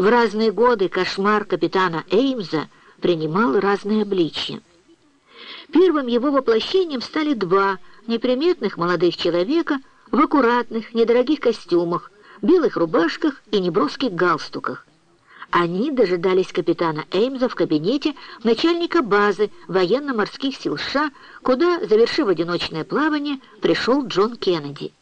В разные годы кошмар капитана Эймза принимал разные обличья. Первым его воплощением стали два неприметных молодых человека в аккуратных, недорогих костюмах, белых рубашках и неброских галстуках. Они дожидались капитана Эймза в кабинете начальника базы военно-морских сил США, куда, завершив одиночное плавание, пришел Джон Кеннеди.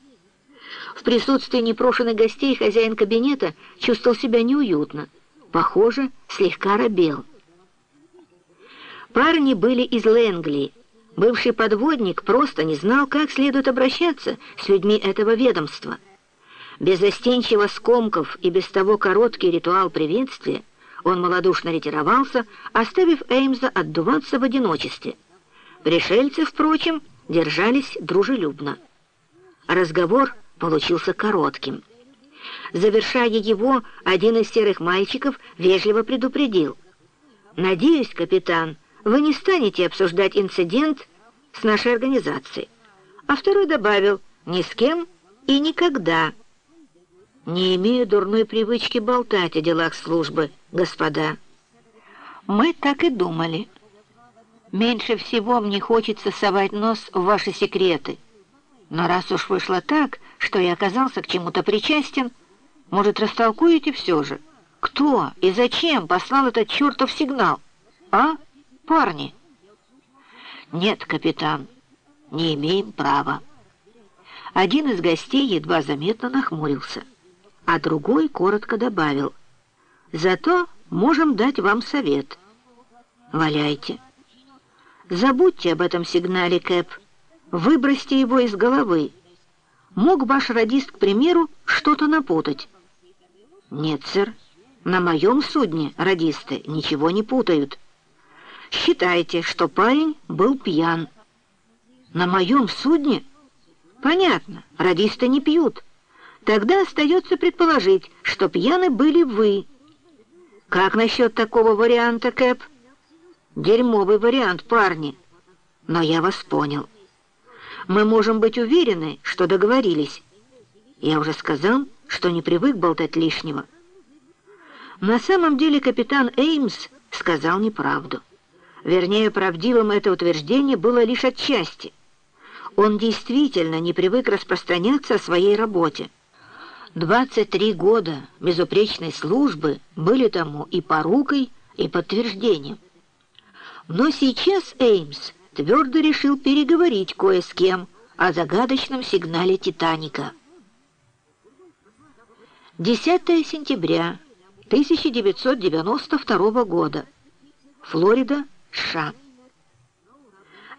В присутствии непрошенных гостей хозяин кабинета чувствовал себя неуютно. Похоже, слегка робел. Парни были из Лэнгли. Бывший подводник просто не знал, как следует обращаться с людьми этого ведомства. Безостенчиво скомков и без того короткий ритуал приветствия, он малодушно ретировался, оставив Эймза отдуваться в одиночестве. Пришельцы, впрочем, держались дружелюбно. Разговор получился коротким. Завершая его, один из серых мальчиков вежливо предупредил. «Надеюсь, капитан, вы не станете обсуждать инцидент с нашей организацией». А второй добавил «ни с кем и никогда». «Не имею дурной привычки болтать о делах службы, господа». «Мы так и думали. Меньше всего мне хочется совать нос в ваши секреты». Но раз уж вышло так, что я оказался к чему-то причастен, может, растолкуете все же, кто и зачем послал этот чертов сигнал? А, парни? Нет, капитан, не имеем права. Один из гостей едва заметно нахмурился, а другой коротко добавил. Зато можем дать вам совет. Валяйте. Забудьте об этом сигнале, Кэп. Выбросьте его из головы. Мог ваш радист, к примеру, что-то напутать? Нет, сэр. На моем судне радисты ничего не путают. Считайте, что парень был пьян. На моем судне? Понятно, радисты не пьют. Тогда остается предположить, что пьяны были вы. Как насчет такого варианта, Кэп? Дерьмовый вариант, парни. Но я вас понял мы можем быть уверены, что договорились. Я уже сказал, что не привык болтать лишнего. На самом деле капитан Эймс сказал неправду. Вернее, правдивым это утверждение было лишь отчасти. Он действительно не привык распространяться о своей работе. 23 года безупречной службы были тому и порукой, и подтверждением. Но сейчас Эймс твердо решил переговорить кое с кем о загадочном сигнале «Титаника». 10 сентября 1992 года. Флорида, США.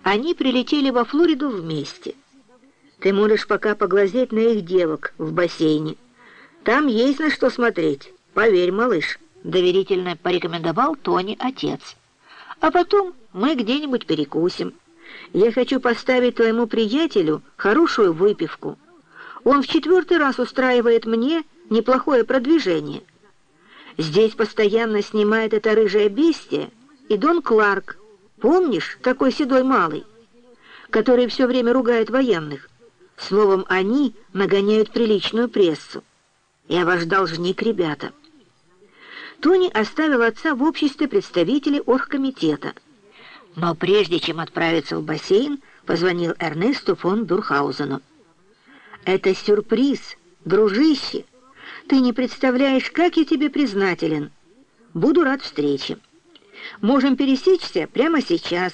Они прилетели во Флориду вместе. Ты можешь пока поглазеть на их девок в бассейне. Там есть на что смотреть, поверь, малыш, доверительно порекомендовал Тони отец. А потом мы где-нибудь перекусим. Я хочу поставить твоему приятелю хорошую выпивку. Он в четвертый раз устраивает мне неплохое продвижение. Здесь постоянно снимает это рыжее бестие и Дон Кларк. Помнишь, такой седой малый, который все время ругает военных? Словом, они нагоняют приличную прессу. Я ваш должник, ребята». Тони оставил отца в обществе представителей оргкомитета. Но прежде чем отправиться в бассейн, позвонил Эрнесту фон Дурхаузену. «Это сюрприз, дружище. Ты не представляешь, как я тебе признателен. Буду рад встрече. Можем пересечься прямо сейчас.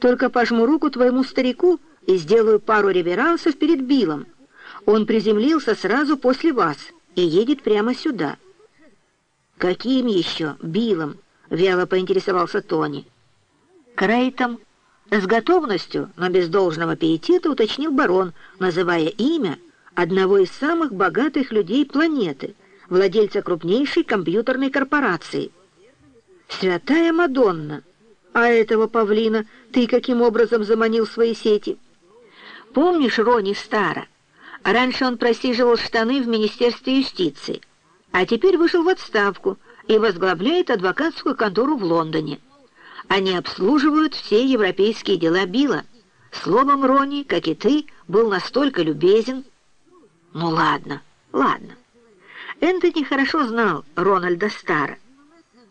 Только пожму руку твоему старику и сделаю пару реверансов перед Биллом. Он приземлился сразу после вас и едет прямо сюда». «Каким еще Биллом?» — вяло поинтересовался Тони. «Крейтом». С готовностью, но без должного аппетита уточнил барон, называя имя одного из самых богатых людей планеты, владельца крупнейшей компьютерной корпорации. «Святая Мадонна! А этого павлина ты каким образом заманил в свои сети?» «Помнишь Рони Стара? Раньше он просиживал штаны в Министерстве юстиции» а теперь вышел в отставку и возглавляет адвокатскую контору в Лондоне. Они обслуживают все европейские дела Билла. Словом, Рони, как и ты, был настолько любезен. Ну ладно, ладно. Энтони хорошо знал Рональда Стара.